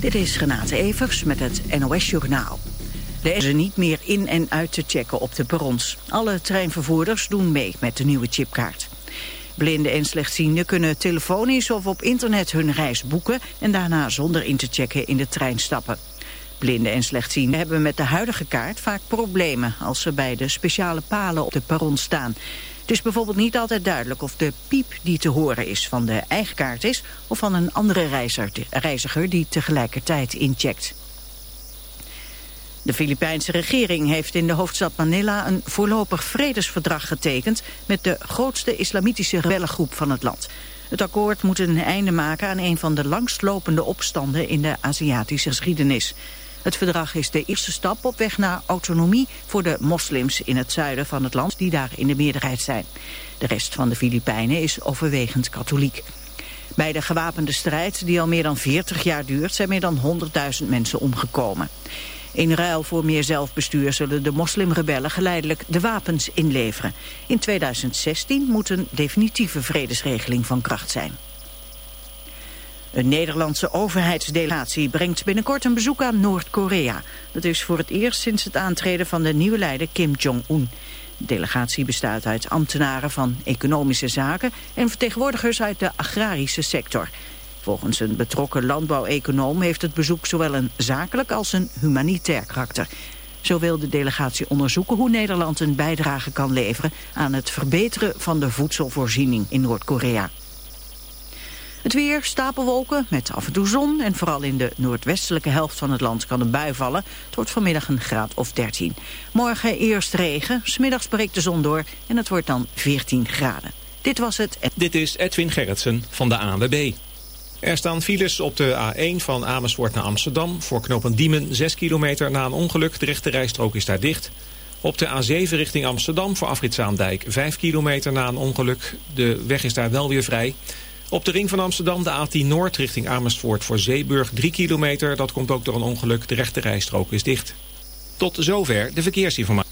Dit is Renate Evers met het NOS Journaal. De is er niet meer in en uit te checken op de perrons. Alle treinvervoerders doen mee met de nieuwe chipkaart. Blinden en slechtzienden kunnen telefonisch of op internet hun reis boeken... en daarna zonder in te checken in de trein stappen. Blinden en slechtzienden hebben met de huidige kaart vaak problemen... als ze bij de speciale palen op de perron staan. Het is bijvoorbeeld niet altijd duidelijk of de piep die te horen is van de eigen kaart is... of van een andere reiziger die tegelijkertijd incheckt. De Filipijnse regering heeft in de hoofdstad Manila een voorlopig vredesverdrag getekend met de grootste islamitische rebellengroep van het land. Het akkoord moet een einde maken aan een van de langstlopende opstanden in de Aziatische geschiedenis. Het verdrag is de eerste stap op weg naar autonomie voor de moslims in het zuiden van het land die daar in de meerderheid zijn. De rest van de Filipijnen is overwegend katholiek. Bij de gewapende strijd, die al meer dan 40 jaar duurt, zijn meer dan 100.000 mensen omgekomen. In ruil voor meer zelfbestuur zullen de moslimrebellen geleidelijk de wapens inleveren. In 2016 moet een definitieve vredesregeling van kracht zijn. Een Nederlandse overheidsdelegatie brengt binnenkort een bezoek aan Noord-Korea. Dat is voor het eerst sinds het aantreden van de nieuwe leider Kim Jong-un. De delegatie bestaat uit ambtenaren van economische zaken en vertegenwoordigers uit de agrarische sector. Volgens een betrokken landbouweconoom heeft het bezoek zowel een zakelijk als een humanitair karakter. Zo wil de delegatie onderzoeken hoe Nederland een bijdrage kan leveren aan het verbeteren van de voedselvoorziening in Noord-Korea. Het weer, stapelwolken met af en toe zon en vooral in de noordwestelijke helft van het land kan een bui vallen. Het wordt vanmiddag een graad of 13. Morgen eerst regen, smiddags breekt de zon door en het wordt dan 14 graden. Dit was het. Dit is Edwin Gerritsen van de ANWB. Er staan files op de A1 van Amersfoort naar Amsterdam. Voor knooppunt Diemen 6 kilometer na een ongeluk. De rechte rijstrook is daar dicht. Op de A7 richting Amsterdam voor Afritzaandijk 5 kilometer na een ongeluk. De weg is daar wel weer vrij. Op de ring van Amsterdam de A10 Noord richting Amersfoort voor Zeeburg 3 kilometer. Dat komt ook door een ongeluk. De rechte rijstrook is dicht. Tot zover de verkeersinformatie.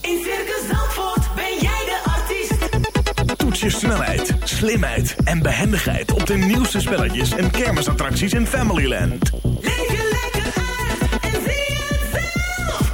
In Circus Zandvoort ben jij de artiest. Toets je snelheid, slimheid en behendigheid op de nieuwste spelletjes en kermisattracties in Familyland. Leef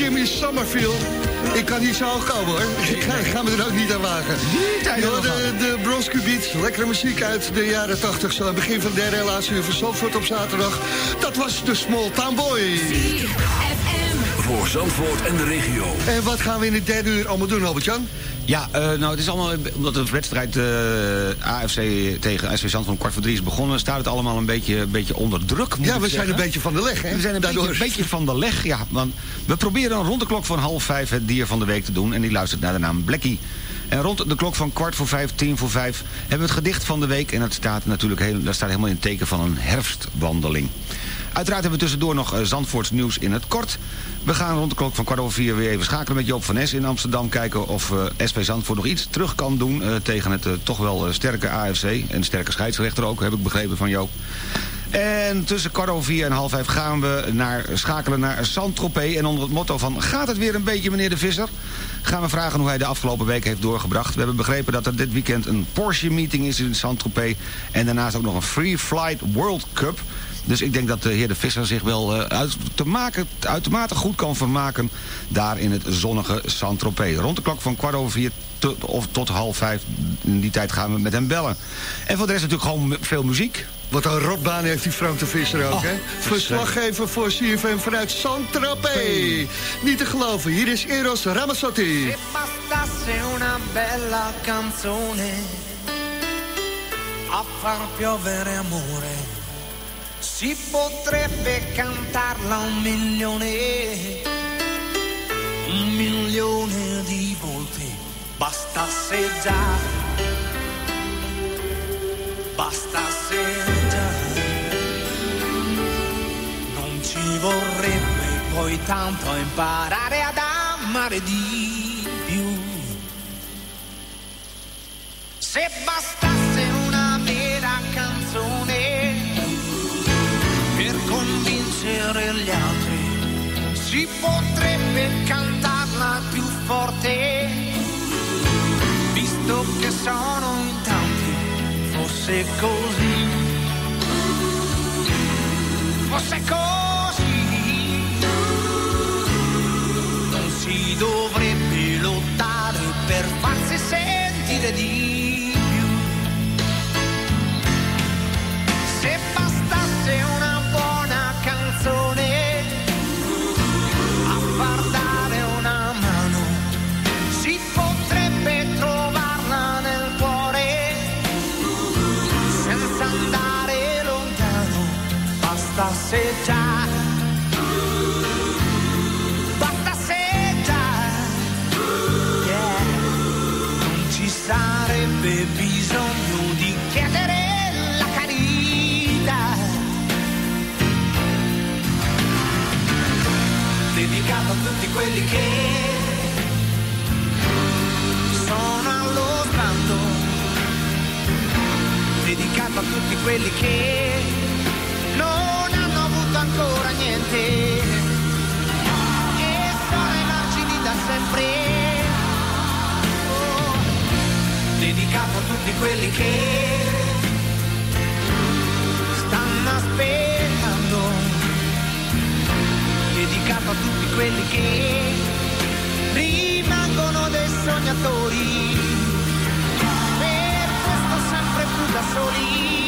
Jimmy Summerfield. Ik kan niet zo hoog komen hoor. Ik ga, ik ga me er ook niet aan wagen. Ja, de, de Bronze Beats, lekkere muziek uit de jaren 80. Zo begin van de derde laatste uur van Zandvoort op zaterdag. Dat was de Small Town Boy. Voor Zandvoort en de regio. En wat gaan we in het derde uur allemaal doen, Albert-Jan? Ja, eh, nou, het is allemaal, omdat de wedstrijd eh, AFC tegen AFC Zandvoort om kwart voor drie is begonnen... staat het allemaal een beetje, een beetje onder druk, moet Ja, ik we zijn zeggen. een beetje van de leg, hè? We zijn een beetje, een beetje van de leg, ja. Want we proberen rond de klok van half vijf het dier van de week te doen... en die luistert naar de naam Blackie. En rond de klok van kwart voor vijf, tien voor vijf... hebben we het gedicht van de week... en dat staat natuurlijk heel, staat helemaal in het teken van een herfstwandeling. Uiteraard hebben we tussendoor nog eh, Zandvoorts nieuws in het kort. We gaan rond de klok van kwart over vier weer even schakelen met Joop van Nes in Amsterdam. Kijken of eh SP Zandvoort nog iets terug kan doen eh, tegen het toch wel sterke AFC. En sterke scheidsrechter ook, heb ik begrepen van Joop. En tussen kwart over vier en half vijf gaan we naar, schakelen naar Saint-Tropez. En onder het motto van gaat het weer een beetje meneer de Visser? Gaan we vragen hoe hij de afgelopen week heeft doorgebracht. We hebben begrepen dat er dit weekend een Porsche-meeting is in Saint-Tropez. En daarnaast ook nog een Free Flight World Cup. Dus ik denk dat de heer De Visser zich wel eh, uit, te maken, uitermate goed kan vermaken... daar in het zonnige Saint-Tropez. Rond de klok van kwart over vier tot, of tot half vijf. In die tijd gaan we met hem bellen. En voor de rest natuurlijk gewoon veel muziek. Wat een rotbaan heeft die Frank de Visser ook, Oh, hè? Verslaggever voor CFM vanuit Saint-Tropez. Niet te geloven, hier is Eros Ramazzotti. Se bastasse una bella canzone a far piovere amore, si potrebbe cantarla un milione, un milione di volte. Bastasse già, bastasse già, vorrebbe poi tanto imparare ad amare di più. Se bastasse una vera canzone per convincere gli altri, si potrebbe cantarla più forte, visto che sono in tanti, fosse così, fosse così, si dovrebbe lottare per farsi sentire di più. Se bastasse una buona canzone a far dare una mano, si potrebbe trovarla nel cuore senza andare lontano. Bastasse già, sarebbe bisogno di chiedere la carità. Dedicato a tutti quelli che sono allo sbando, dedicato a tutti quelli che non hanno avuto ancora niente dedicato a tutti quelli che stanno aspettando dedicato a tutti quelli che rimangono dei sognatori per questo sempre più da soli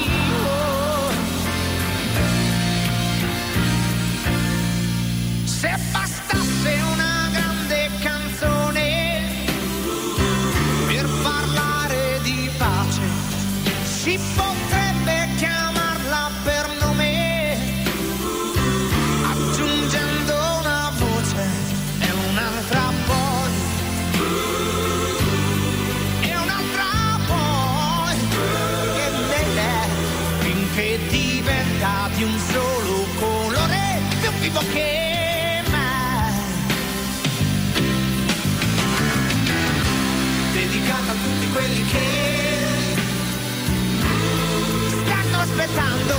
Oh. se bastasse aspettando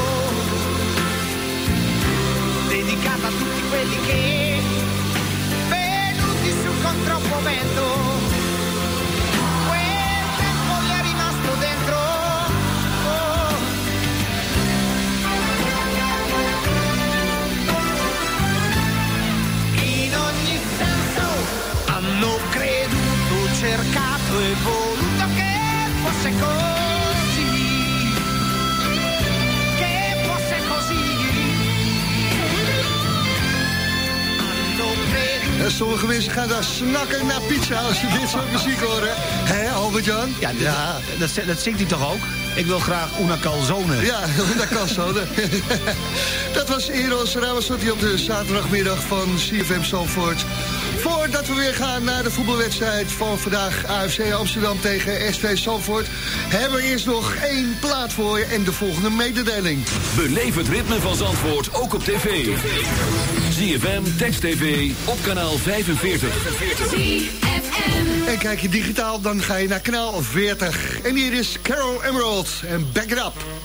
dedicata a tutti quelli che sommige mensen gaan daar snakken naar pizza als ze dit soort muziek horen. Hé, Albert-Jan? Ja, dat, Dat, dat zingt hij toch ook? Ik wil graag una calzone. Ja, kan zo. Dat was Eros Ramazotti op de zaterdagmiddag van CFM Zandvoort. Voordat we weer gaan naar de voetbalwedstrijd van vandaag... AFC Amsterdam tegen SV Zandvoort... hebben we eerst nog één plaat voor je en de volgende mededeling. Beleef het ritme van Zandvoort ook op tv. ZFM, Text TV, op kanaal 45. En kijk je digitaal, dan ga je naar kanaal 40. En hier is Carol Emerald en Back It Up.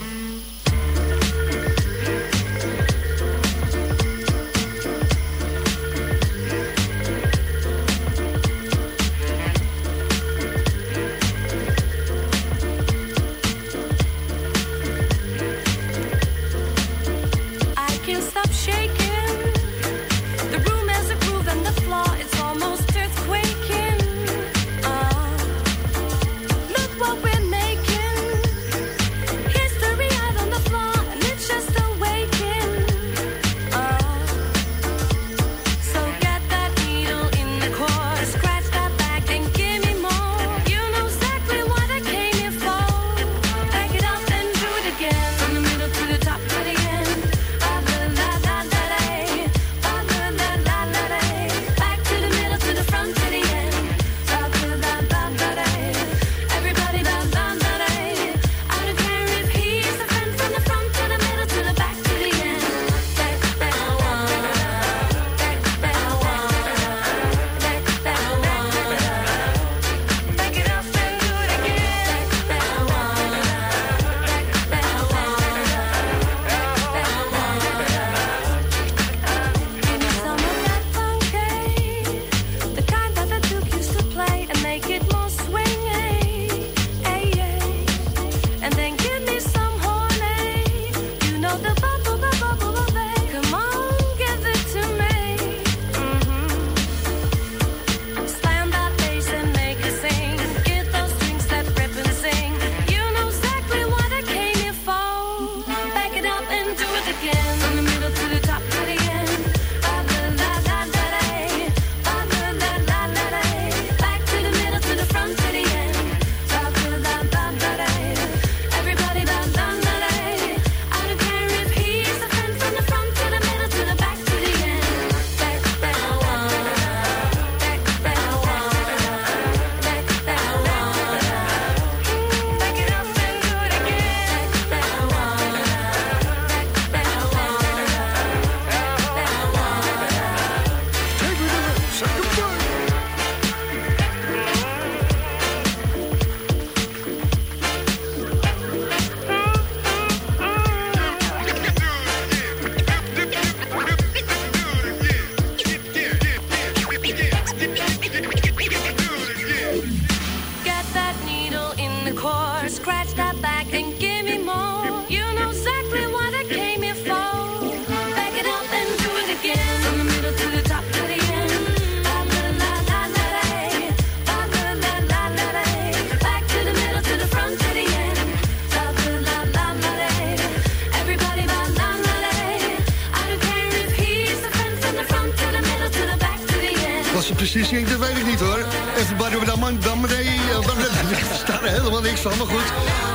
Precies zingt, dat weet ik niet hoor. Everybody with man, dan. Ik sta er helemaal niks van, maar goed.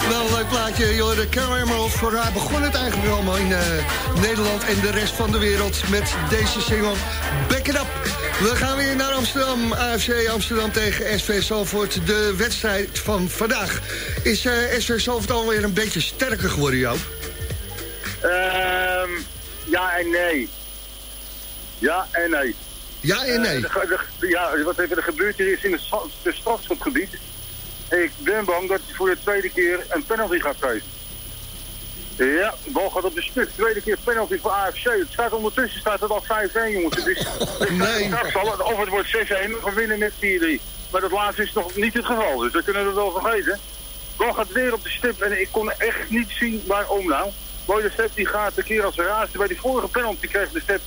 Wel een leuk plaatje, joh. De Emerald, voor haar begon het eigenlijk allemaal in eh, Nederland en de rest van de wereld met deze single Back It Up. We gaan weer naar Amsterdam. AFC Amsterdam tegen SV Zalvoort. De wedstrijd van vandaag. Is eh, SV Zalvoort alweer een beetje sterker geworden, Joop? Ehm, ja en nee. Ja en nee. Ja en nee. Eh, de- de- ja, wat er gebeurd hier is in het stra- het strafschopgebied. Ik ben bang dat hij voor de tweede keer een penalty gaat geven. Ja, de bal gaat op de stuk. Tweede keer penalty voor AFC. Het staat ondertussen staat het al 5-1, jongens. Het is, Nee. straks al, of het wordt 6-1 of we winnen met 4-3. Maar dat laatste is nog niet het geval, dus we kunnen het wel vergeten. De bal gaat weer op de stip en ik kon echt niet zien waarom nou. Mooi de step die gaat een keer als raasde. Bij die vorige penalty kreeg de step,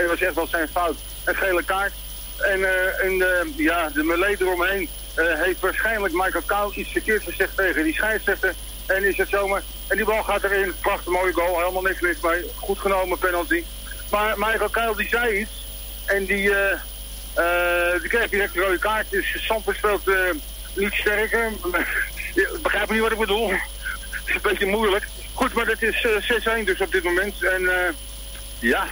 dat was echt wel zijn fout, een gele kaart. En, eh, eh, ja, de melee eromheen. eh, heeft waarschijnlijk Michael Kou iets verkeerd gezegd tegen die scheidsrechter. En is het zomaar. En die bal gaat erin. Prachtig mooie goal. Helemaal niks mis mee. Goed genomen penalty. Maar Michael Kuil die zei iets. En die, eh die kreeg direct een rode kaart. Dus Sanford speelt niet sterker. Begrijp niet wat ik bedoel. Het is een beetje moeilijk. Goed, maar het is eh 6-1 dus op dit moment. En ja,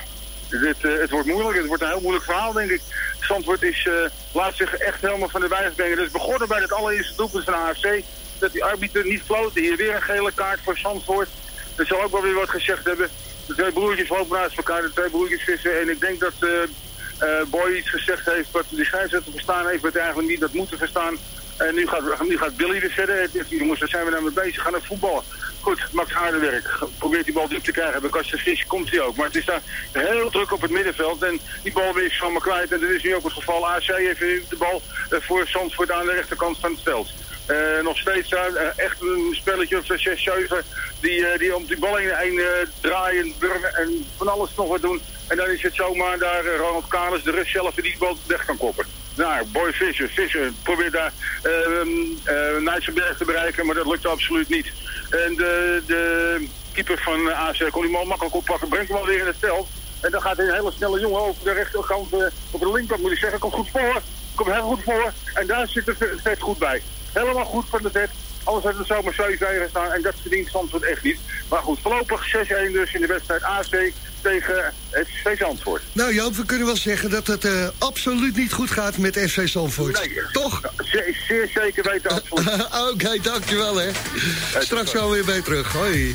het, eh, het wordt moeilijk. Het wordt een heel moeilijk verhaal, denk ik. Zandvoort is, eh, laat zich echt helemaal van de wijs brengen. Dus begonnen bij het allereerste doelpunt van de AFC. Dat die arbiter niet floot. Hier weer een gele kaart voor Zandvoort. Er zal ook wel weer wat gezegd hebben. De twee broertjes lopen naast elkaar, de twee broertjes vissen. En ik denk dat eh Boy iets gezegd heeft wat de scheidsrechter verstaan heeft, wat hij eigenlijk niet dat moeten verstaan. En nu gaat, nu gaat Billy weer verder. Jongens, daar zijn we nou mee bezig. Gaan naar voetballen. Goed, Max Aardewerk. Probeert die bal diep te krijgen. Bij Kastje komt hij ook. Maar het is daar heel druk op het middenveld. En die bal weer is van me kwijt. En dat is nu ook het geval. AC heeft de bal eh, voor Zandvoort aan de rechterkant van het veld. Eh, nog steeds daar, eh, echt een spelletje of 6, 7 die, eh, die om die bal heen, draaien, en van alles nog wat doen. En dan is het zomaar daar Ronald Kalis, de rust zelf, die die bal weg kan koppen. Nou, Boy Fischer, Fischer probeert daar uh, te bereiken, maar dat lukt absoluut niet. En de, de keeper van AC kon die man makkelijk oppakken, brengt hem alweer in het veld. En dan gaat een hele snelle jongen over de rechterkant, eh, op de linkerkant moet ik zeggen, komt goed voor. Komt heel goed voor. En daar zit het vet goed bij. Helemaal goed van de vet. Anders had het zomaar 7 tegen staan en dat verdient Zandvoort echt niet. Maar goed, voorlopig 6-1 dus in de wedstrijd AC tegen FC Zandvoort. Nou Joop, we kunnen wel zeggen dat het eh, absoluut niet goed gaat met FC Zandvoort. Nee. Toch? Zeer, zeer zeker weten, absoluut. Oké, dankjewel hè. Straks wel weer bij terug. Hoi.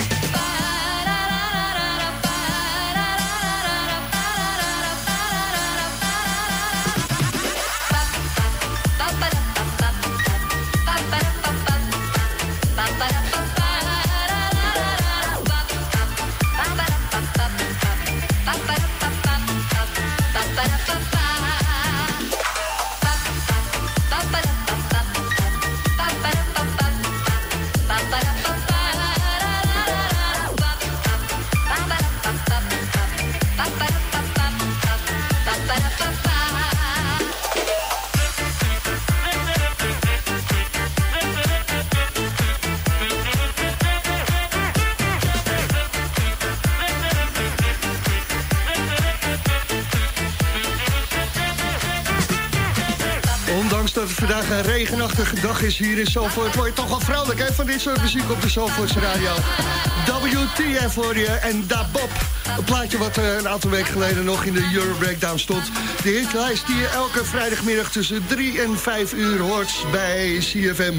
Een regenachtige dag is hier in Zalvoort... word je toch wel vrolijk hè, van dit soort muziek op de Zalvoortse radio. WTF voor je en Da Bob. Een plaatje wat eh, een aantal weken geleden nog in de Euro Breakdown stond. De hitlijst die je elke vrijdagmiddag tussen 3 en 5 uur hoort bij CFM.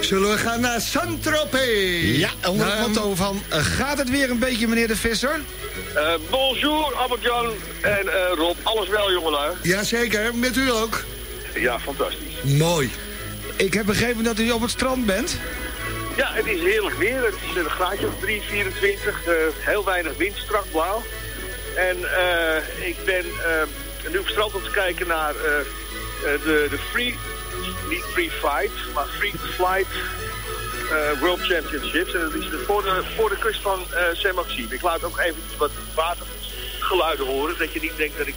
Zullen we gaan naar Saint-Tropez? Ja, onder het Nou, motto van... eh, gaat het weer een beetje, meneer de Visser? Eh, bonjour, Albert-Jan en eh, Rob. Alles wel, jongelui? Jazeker, met u ook. Ja, fantastisch. Mooi. Ik heb begrepen dat u op het strand bent. Ja, het is heerlijk weer. Het is een graadje of 3, 24. eh, heel weinig wind, strak blauw. En eh, ik ben eh, nu op het strand om te kijken naar de, de Free, niet Free Fight, maar Free Flight World Championships. En dat is voor de, voor de kust van Saint-Maxime. Ik laat ook even wat watergeluiden horen, dat je niet denkt dat ik...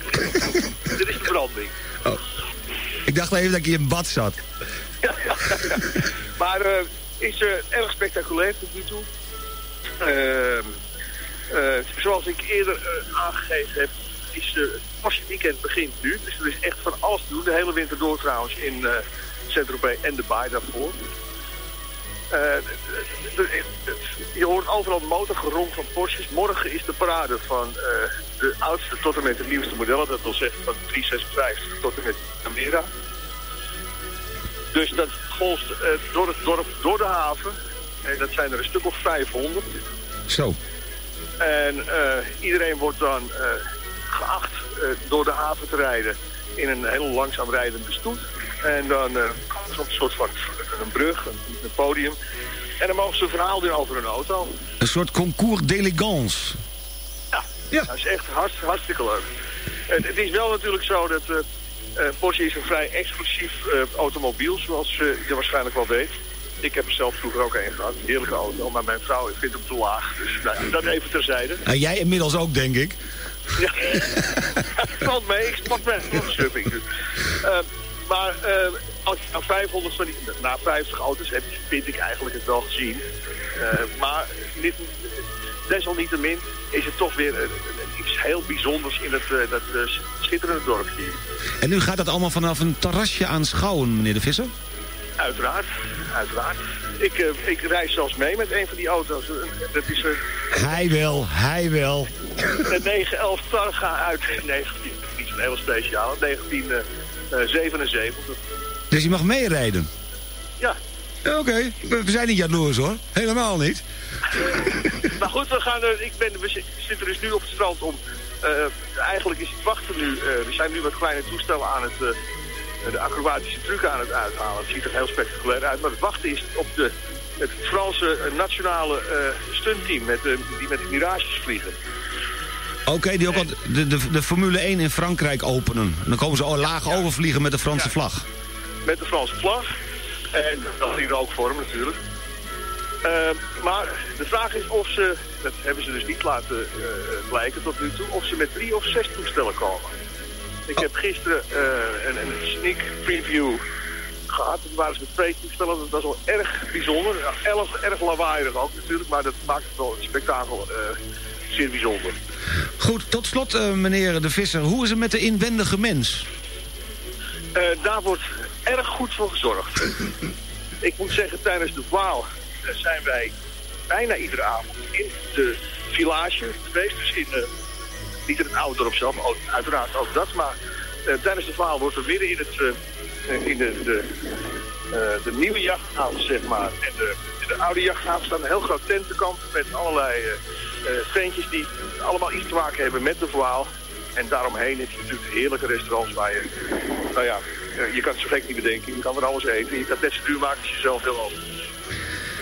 Dit is de branding. Ik dacht even dat ik in bad zat. Maar eh is eh, erg spectaculair tot nu toe. Eh, zoals ik eerder aangegeven heb, is het weekend begint nu. Dus er is echt van alles te doen. De hele winter door trouwens in eh Saint-Tropez en de baai daarvoor. Je hoort overal motorgeronk van Porsches. Morgen is de parade van de oudste tot en met de nieuwste modellen. Dat wil zeggen van 356 tot en met Camera. Dus dat volgt eh, door het dorp, door de haven. En dat zijn er een stuk of 500. Zo. En eh, iedereen wordt dan eh, geacht door de haven te rijden in een heel langzaam rijdende stoet. En dan komt er een soort van een brug, een, een podium. En dan mogen ze een verhaal doen over hun auto. Een soort concours d'élégance. Ja, dat is echt hartst, hartstikke leuk. Het, het is wel natuurlijk zo dat eh, eh, Porsche is een vrij exclusief eh, automobiel, zoals je waarschijnlijk wel weet. Ik heb er zelf vroeger ook een gehad, een heerlijke auto, maar mijn vrouw vindt hem te laag. Dus nou, dat even terzijde. En jij inmiddels ook, denk ik. Ja, valt mee. Ik pak mijn shopping. Dus. Maar als je nou 500 van die, na 50 auto's hebt, vind ik eigenlijk het wel gezien. Maar dit, desalniettemin is het toch weer een- een- iets heel bijzonders in het, eh, dat eh, schitterende dorp hier. En nu gaat dat allemaal vanaf een terrasje aanschouwen, meneer de Visser? Uiteraard, uiteraard. Ik, eh, ik reis zelfs mee met een van die auto's. Eh, Dat is een, Hij wel, hij wel. een 911 Targa uit 19, niet zo'n hele speciaal, 1977. Dus je mag meerijden? Oké, we we zijn niet jaloers hoor. Helemaal niet. Maar goed, we, gaan, er- ik ben, we zi- zitten dus nu op het strand om... eh, eigenlijk is het wachten nu... eh, we zijn nu wat kleine toestellen aan het... eh, de acrobatische trucken aan het uithalen. Het ziet er heel spectaculair uit. Maar het wachten is op de, het Franse eh, nationale eh, stuntteam... Met, die met de mirages vliegen. Oké, die ook al de, de, de Formule 1 in Frankrijk openen. En dan komen ze al laag overvliegen met de Franse vlag. Met de Franse vlag. En dat in rookvorm natuurlijk. Eh, maar de vraag is of ze, dat hebben ze dus niet laten eh, blijken tot nu toe, of ze met drie of zes toestellen komen. Ik heb gisteren eh, een, een sneak preview gehad. Toen waren ze met twee toestellen. Dat was wel erg bijzonder. Ja, elf, erg lawaaiig ook natuurlijk, maar dat maakt het wel het spektakel eh, zeer bijzonder. Goed, tot slot meneer de Visser. Hoe is het met de inwendige mens? Daar wordt erg goed voor gezorgd. Ik moet zeggen, tijdens de Waal zijn wij bijna iedere avond in de village geweest. In, eh, niet in het oude dorp zelf, maar ook- uiteraard ook dat. Maar eh, tijdens de Waal wordt er midden in, het, eh, in de, de, de nieuwe jachthaven, zeg maar, en de, in de oude jachthaven staan een heel groot tentenkamp met allerlei tentjes die allemaal iets te maken hebben met de Waal. En daaromheen heb je natuurlijk heerlijke restaurants waar je, nou ja, je kan het zo gek niet bedenken. Je kan er alles eten. Je kan het net zo duur maken als je zelf wil over.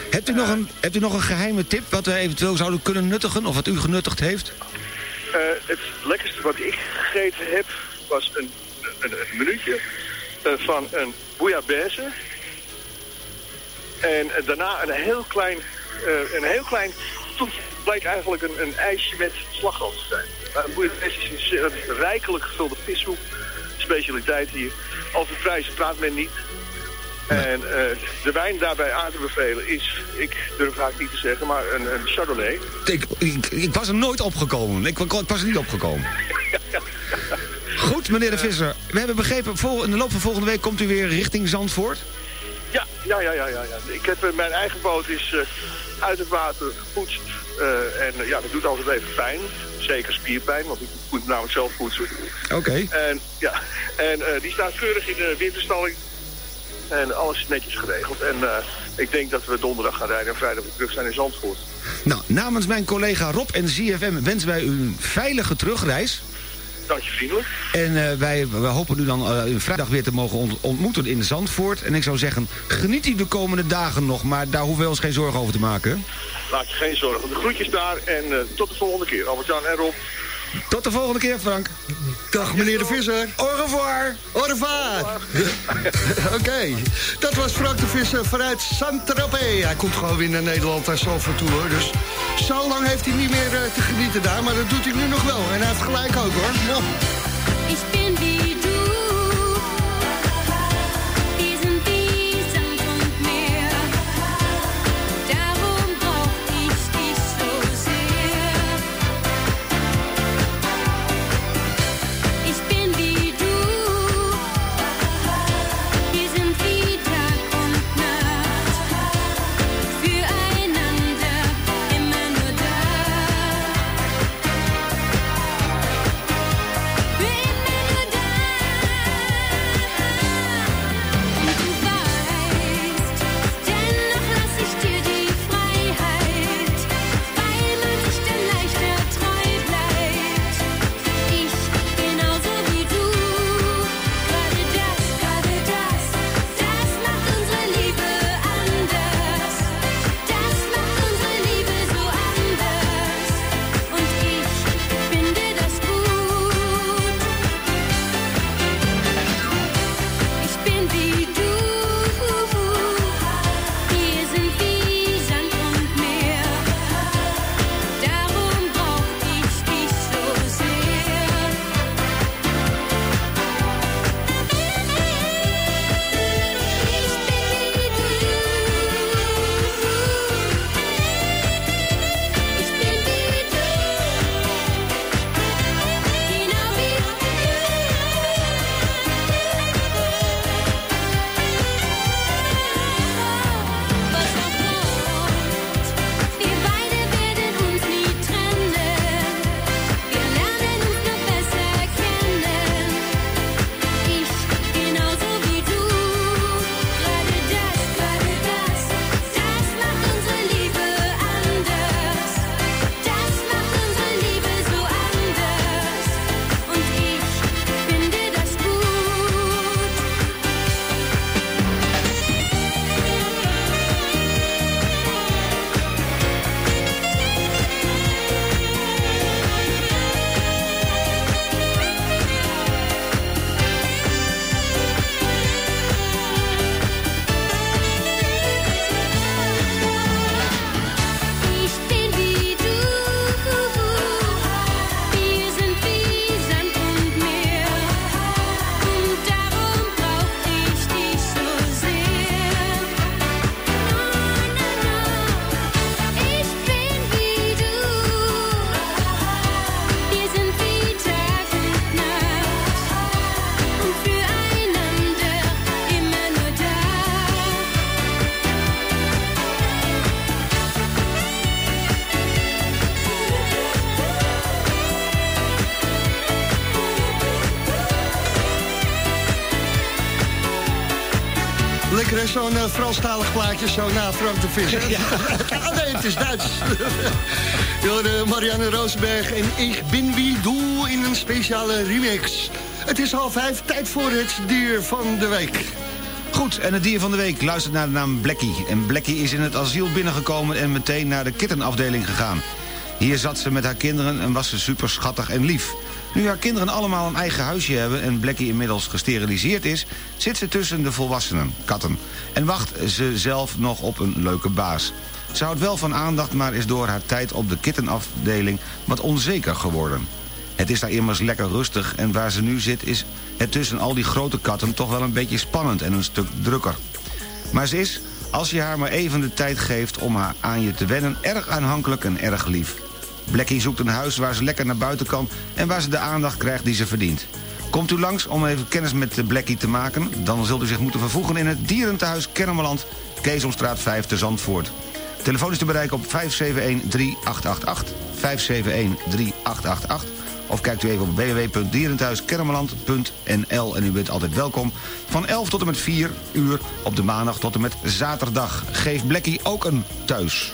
Hebt u, nog een, hebt u nog een geheime tip wat we eventueel zouden kunnen nuttigen? Of wat u genuttigd heeft? Eh, het lekkerste wat ik gegeten heb was een, een, een minuutje eh, van een bouillabaisse. En eh, daarna een heel klein, eh, een heel klein toetje. Het bleek eigenlijk een, een ijsje met slagroom te zijn. Een bouillabaisse is een, een rijkelijk gevulde vissoep. Specialiteit hier. Over prijzen praat men niet. En eh, de wijn daarbij aan te bevelen is, ik durf haak niet te zeggen, maar een, een Chardonnay. Ik, ik, ik was er nooit opgekomen. Ik, ik was er niet opgekomen. Goed, meneer de Visser. We hebben begrepen, vol, in de loop van volgende week komt u weer richting Zandvoort. Ja, ja, ja, ja, ja. Ik heb, eh, mijn eigen boot is eh, uit het water gepoetst. En ja, dat doet altijd even pijn. Zeker spierpijn, want ik moet namelijk zelf poetsen. Oké. En, ja, en eh, die staat keurig in de winterstalling. En alles is netjes geregeld. En eh, ik denk dat we donderdag gaan rijden en vrijdag weer terug zijn in Zandvoort. Nou, namens mijn collega Rob en ZFM wensen wij u een veilige terugreis. Dank je vriendelijk. En eh, wij, hopen u dan eh, vrijdag weer te mogen ont- ontmoeten in Zandvoort. En ik zou zeggen, geniet u de komende dagen nog. Maar daar hoeven we ons geen zorgen over te maken. Laat je geen zorgen. De groetjes daar en eh, tot de volgende keer. Albert-Jan en Rob. Tot de volgende keer, Frank. Dag meneer de Visser. Au revoir. Au revoir. Oké, dat was Frank de Visser vanuit Saint-Tropez. Hij komt gewoon weer naar Nederland en Zalvoort toe hoor. Dus zo lang heeft hij niet meer eh, te genieten daar. Maar dat doet hij nu nog wel. En hij heeft gelijk ook hoor. Bin wie Hè, zo'n eh, Franstalig plaatje zo na Frank de Visser. Ja. oh nee, het is Duits. Door Marianne Roosberg en Ik bin wie doe in een speciale remix. Het is half vijf, tijd voor het dier van de week. Goed, en het dier van de week luistert naar de naam Blackie. En Blackie is in het asiel binnengekomen en meteen naar de kittenafdeling gegaan. Hier zat ze met haar kinderen en was ze super schattig en lief. Nu haar kinderen allemaal een eigen huisje hebben en Blackie inmiddels gesteriliseerd is... zit ze tussen de volwassenen, katten, en wacht ze zelf nog op een leuke baas. Ze houdt wel van aandacht, maar is door haar tijd op de kittenafdeling wat onzeker geworden. Het is daar immers lekker rustig en waar ze nu zit is het tussen al die grote katten toch wel een beetje spannend en een stuk drukker. Maar ze is, als je haar maar even de tijd geeft om haar aan je te wennen, erg aanhankelijk en erg lief. Blackie zoekt een huis waar ze lekker naar buiten kan en waar ze de aandacht krijgt die ze verdient. Komt u langs om even kennis met Blackie te maken... dan zult u zich moeten vervoegen in het Dierentehuis Kennemerland... Keesomstraat 5 te Zandvoort. Telefoon is te bereiken op 571-3888, 571-3888... of kijkt u even op www.dierenthuiskennemerland.nl... en u bent altijd welkom van 11 tot en met 4 uur op de maandag tot en met zaterdag. Geef Blackie ook een thuis.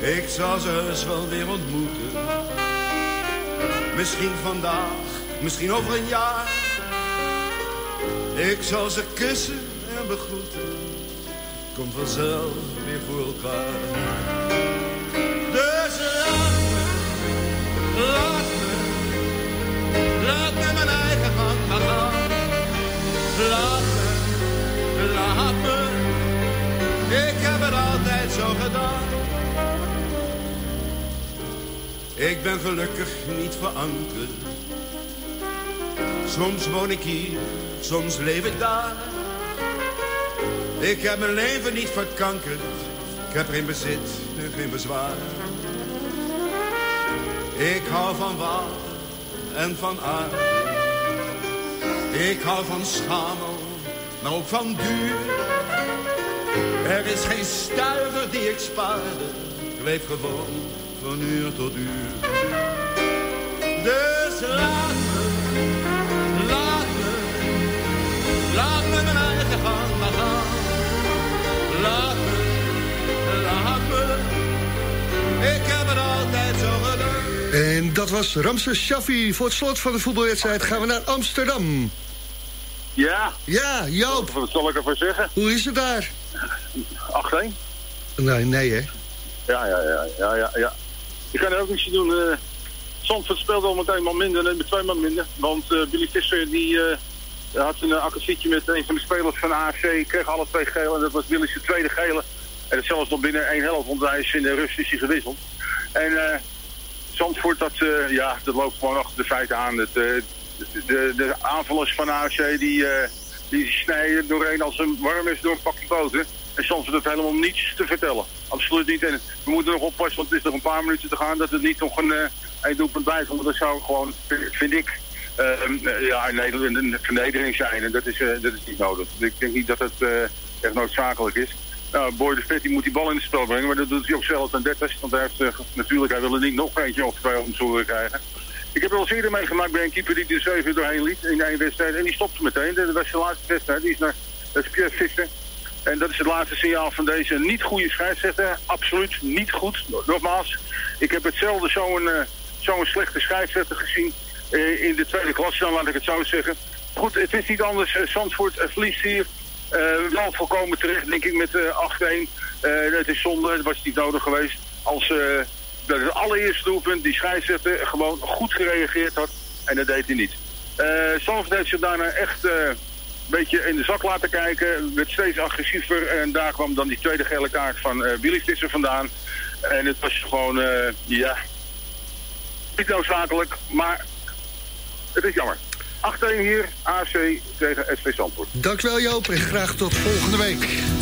Ik zal ze heus wel weer ontmoeten. Misschien vandaag, misschien over een jaar. Ik zal ze kussen en begroeten. Kom vanzelf weer voor elkaar. Dus laat me, laat me, laat me mijn eigen gang gaan. Laat me, laat me, ik heb het altijd zo gedaan. Ik ben gelukkig niet verankerd. Soms woon ik hier, soms leef ik daar. Ik heb mijn leven niet verkankerd. Ik heb geen bezit en geen bezwaar. Ik hou van water en van aarde. Ik hou van schamel, maar ook van duur. Er is geen stuiver die ik spaarde. Ik leef gewoon van uur tot uur. Dus laat me, laat me, laat me mijn eigen gang maar gaan. Laat me, laat me, ik heb het altijd zo gedaan. En dat was Ramses Shaffi. Voor het slot van de voetbalwedstrijd gaan we naar Amsterdam. Ja. Ja, Joop. Wat zal ik ervoor zeggen? Hoe is het daar? 8-1? Nee, nee hè? Ja, ja, ja, ja, ja, ja. Je kan er ook niets doen. eh Zandvoort speelde al meteen maar minder, met twee man minder. Want eh, Billy Visser die eh, had een uh, akkefietje met een van de spelers van AFC. Kreeg alle twee gele en dat was Billy's tweede gele. En dat zelfs nog binnen één helft, want hij is in de rust is hij gewisseld. En Zandvoort, dat, ja, dat loopt gewoon achter de feiten aan. De, de, aanvallers van AFC die, die snijden doorheen als een warm is door een pakje boter. En Zandvoort heeft helemaal niets te vertellen. Absoluut niet. En we moeten nog oppassen, want het is nog een paar minuten te gaan... dat het niet nog een, eh een doelpunt bij dat zou gewoon, vind ik, ehm, eh, ja, in een vernedering zijn. En dat is, eh, dat is niet nodig. Ik denk niet dat het echt noodzakelijk is. Nou, Boy de Vet moet die bal in het spel brengen, maar dat doet hij ook zelf aan 30. Want hij heeft, natuurlijk, hij wil er niet nog eentje of twee om krijgen. Ik heb wel eens eerder meegemaakt bij een keeper die er zeven doorheen liet in één wedstrijd. En die stopte meteen. Dat was zijn laatste wedstrijd. Die is naar Pierre Visser. En dat is het laatste signaal van deze niet goede scheidsrechter. Absoluut niet goed. Nogmaals, ik heb hetzelfde zo'n eh, zo'n slechte scheidsrechter gezien eh, in de tweede klas. Dan laat ik het zo zeggen. Goed, het is niet anders. Eh, Zandvoort verliest hier. Eh, wel volkomen terecht, denk ik, met eh 8-1. Eh, het is zonde, het was niet nodig geweest. Als dat het allereerste doelpunt, die scheidsrechter gewoon goed gereageerd had. En dat deed hij niet. Zandvoort heeft zich daarna echt beetje in de zak laten kijken. Werd steeds agressiever. En daar kwam dan die tweede gele kaart van uh, Willy Visser vandaan. En het was gewoon, eh, ja, niet noodzakelijk, maar het is jammer. 8-1 hier, AC tegen SV Zandvoort. Dankjewel Joop en graag tot volgende week.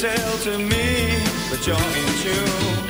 tale to me, but you're in tune.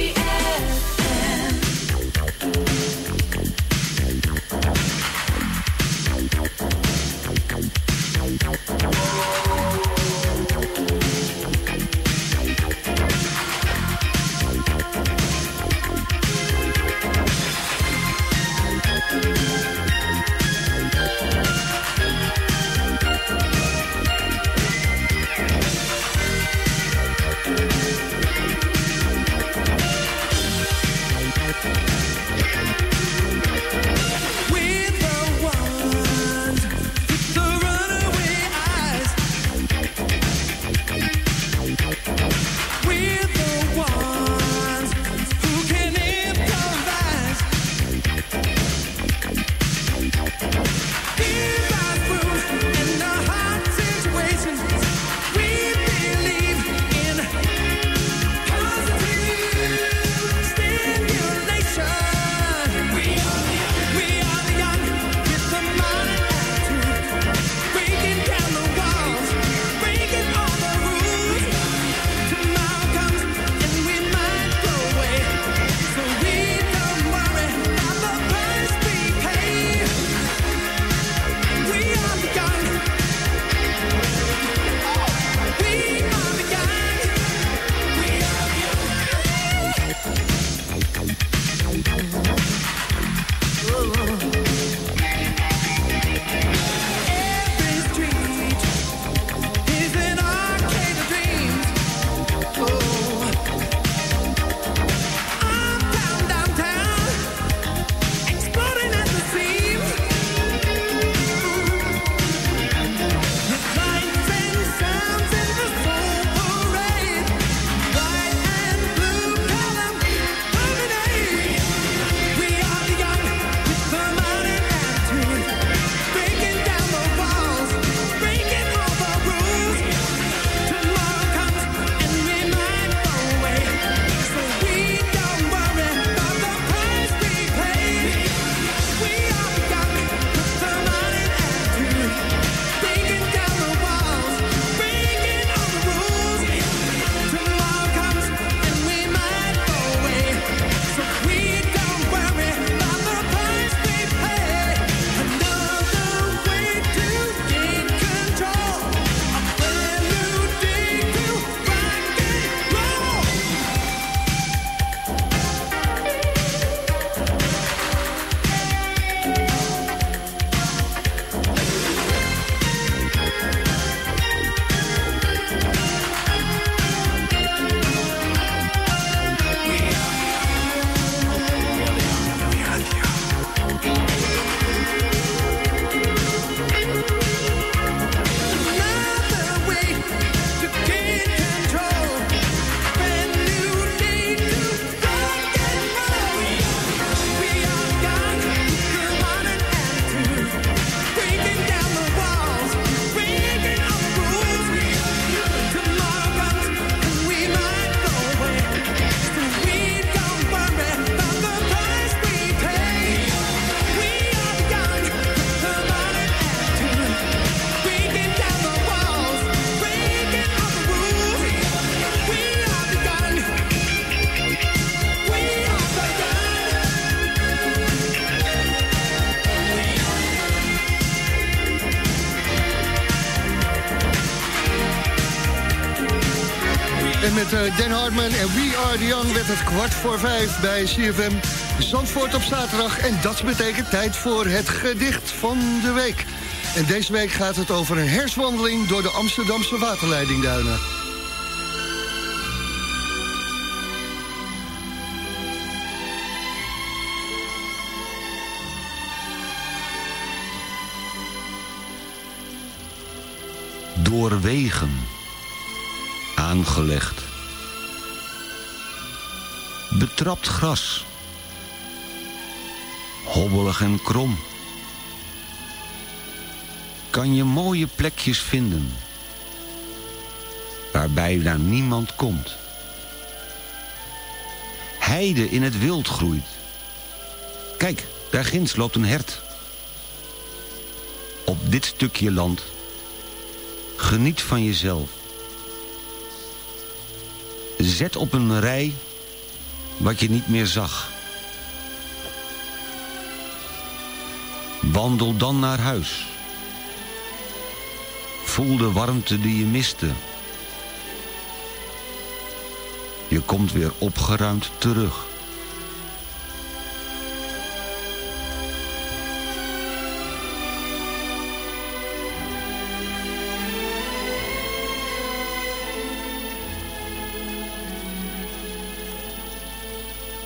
Dan Hartman en We Are The Young werd het kwart voor vijf bij CFM Zandvoort op zaterdag. En dat betekent tijd voor het gedicht van de week. En deze week gaat het over een herswandeling door de Amsterdamse waterleidingduinen. Door wegen. Aangelegd. Betrapt gras. Hobbelig en krom. Kan je mooie plekjes vinden. Waarbij daar niemand komt. Heide in het wild groeit. Kijk, daar ginds loopt een hert. Op dit stukje land Geniet van jezelf. Zet op een rij wat je niet meer zag. Wandel dan naar huis. Voel de warmte die je miste. Je komt weer opgeruimd terug.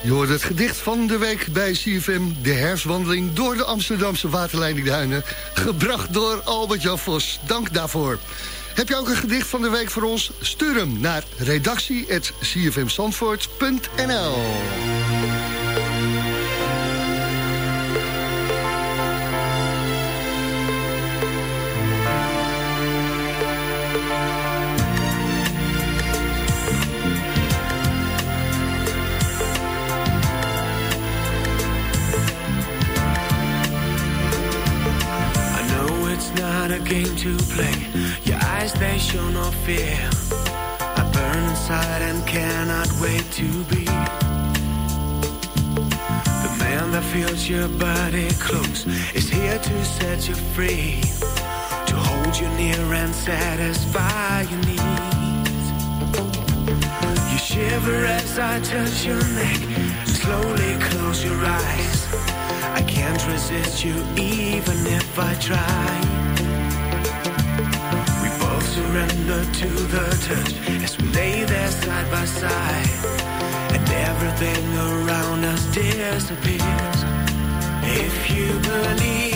Je hoort het gedicht van de week bij CFM. De herfstwandeling door de Amsterdamse waterleidingduinen. Gebracht door Albert-Jan Vos. Dank daarvoor. Heb je ook een gedicht van de week voor ons? Stuur hem naar redactie.cfmzandvoort.nl set you free, to hold you near and satisfy your needs. You shiver as I touch your neck. Slowly close your eyes. I can't resist you even if I try. We both surrender to the touch as we lay there side by side. And everything around us disappears. If you believe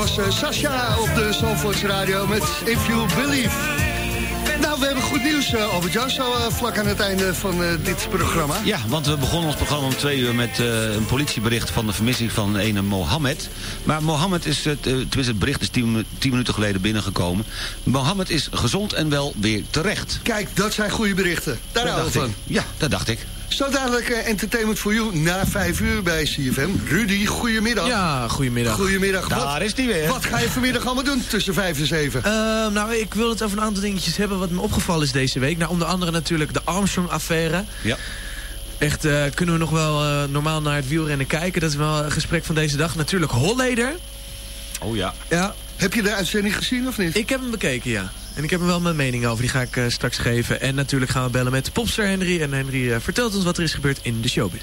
was eh, Sascha op de Zandvoorts Radio met If You Believe. Nou, we hebben goed nieuws, uh, Albert-Jan, zo eh, vlak aan het einde van dit programma. Ja, want we begonnen ons programma om twee uur met een politiebericht van de vermissing van ene Mohammed. Maar Mohammed is, het, tenminste het bericht is tien, tien minuten geleden binnengekomen. Mohammed is gezond en wel weer terecht. Kijk, dat zijn goede berichten. Daar houden we van. ik. Ja, dat dacht ik. Zo dadelijk eh, Entertainment for You na vijf uur bij CFM. Rudy, goedemiddag. Ja, goedemiddag. Goedemiddag. Daar Wat- is die weer. Wat ga je vanmiddag allemaal doen tussen vijf en zeven? Ehm, nou, ik wil het over een aantal dingetjes hebben wat me opgevallen is deze week. Nou, onder andere natuurlijk de Armstrong-affaire. Ja. Echt, eh, kunnen we nog wel eh, normaal naar het wielrennen kijken? Dat is wel een gesprek van deze dag. Natuurlijk Holleder. Oh ja. Ja. Heb je de uitzending gezien of niet? Ik heb hem bekeken, ja. En ik heb er wel mijn mening over. Die ga ik eh, straks geven. En natuurlijk gaan we bellen met popster Henry. En Henry eh, vertelt ons wat er is gebeurd in de showbiz.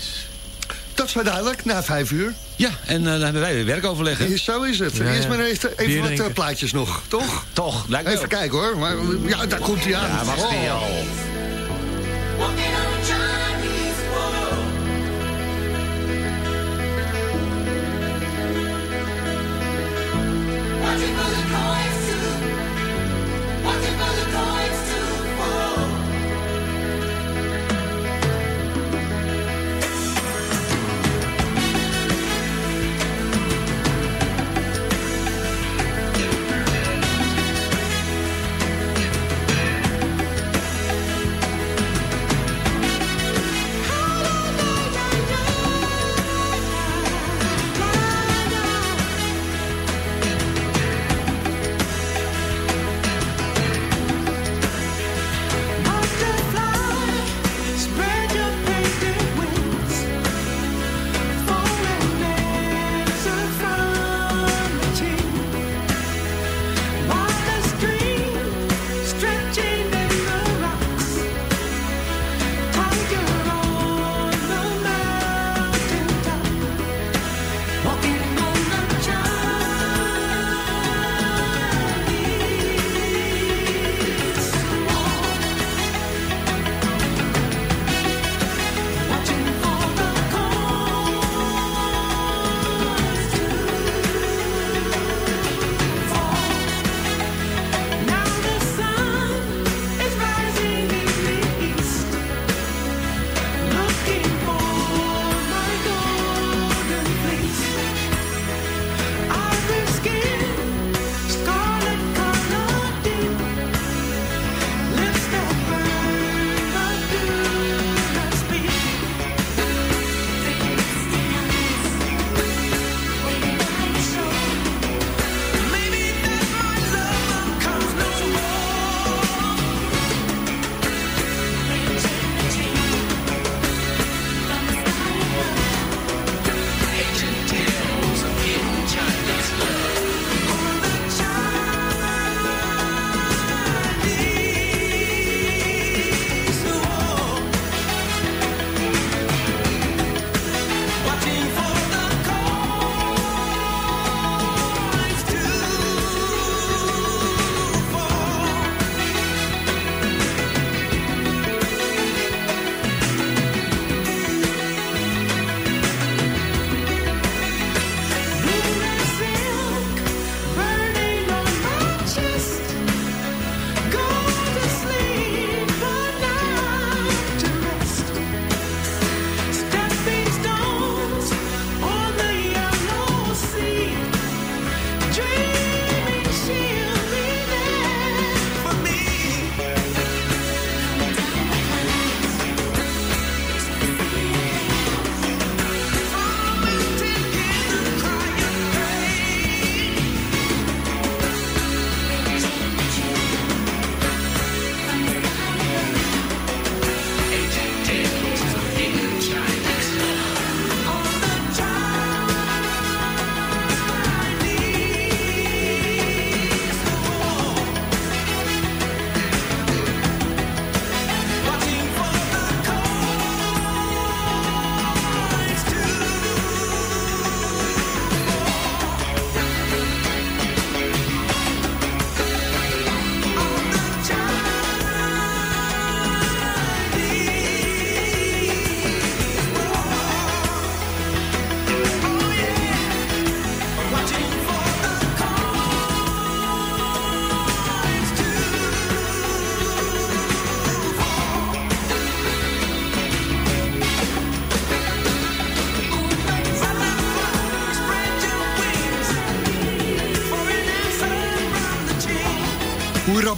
Dat is wel duidelijk, na vijf uur. Ja, en eh, dan hebben wij weer werkoverleggen. Eh, Zo is het. Ja, Eerst ja. maar even, even wat plaatjes nog, toch? Toch, lijkt me Even wel. kijken hoor. Maar, ja, daar komt hij aan. Ja, was die Oh. al. Walking on a Chinese wall. Watching for the coins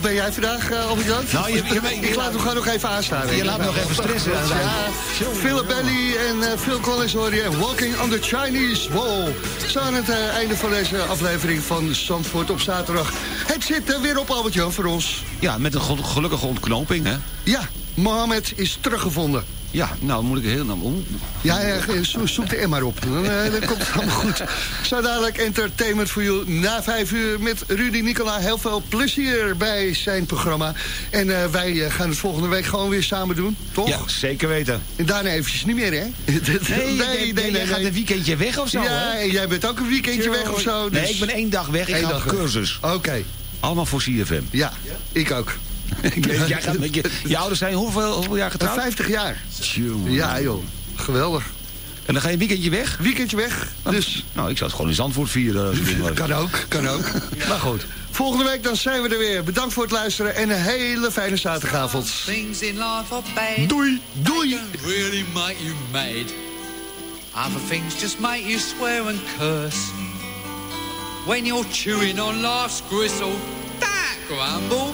rap ben jij vandaag, uh, Albert-Jan? Nou, je- je- je- ik laat hem gewoon nog even aanstaan. Je laat me nog even stressen. Ja, Philip Belly en uh, Phil Collins hoor je. Walking on the Chinese Wall. Zo aan het uh, einde van deze aflevering van Zandvoort op zaterdag. Het zit er weer op, Albert-Jan, voor ons. Ja, met een gel- gelukkige ontknoping, hè? Ja, Mohammed is teruggevonden. Ja, nou moet ik heel... Nou, oeh. Ja, ja zo- zoek de er maar op. Dan, eh, dan komt het allemaal goed. Zo dadelijk Entertainment for You na vijf uur met Rudy Nicola. Heel veel plezier bij zijn programma. En eh, wij eh, gaan het volgende week gewoon weer samen doen, toch? Ja, zeker weten. En daarna eventjes niet meer, hè? Nee, nee, jij gaat een weekendje weg of zo, Ja, hè? en jij bent ook een weekendje weg of zo. Nee, dus- ik ben één dag weg. Ik ga dag cursus. Oké. Allemaal voor CFM. Ja, ik ook. Jij gaat met je, je ouders zijn hoeveel, hoeveel jaar getrouwd? 50 jaar. Tjonge. Ja, joh. Geweldig. En dan ga je een weekendje weg? Weekendje weg. Dus Nou, ik zou het gewoon in Zandvoort vieren. Kan ook, kan ook. Maar goed. Volgende week dan zijn we er weer. Bedankt voor het luisteren en een hele fijne zaterdagavond. Things in life are bad. Doei, doei. They can really make you mad. Other things just make you swear and curse. When you're chewing on life's gristle, that grumble,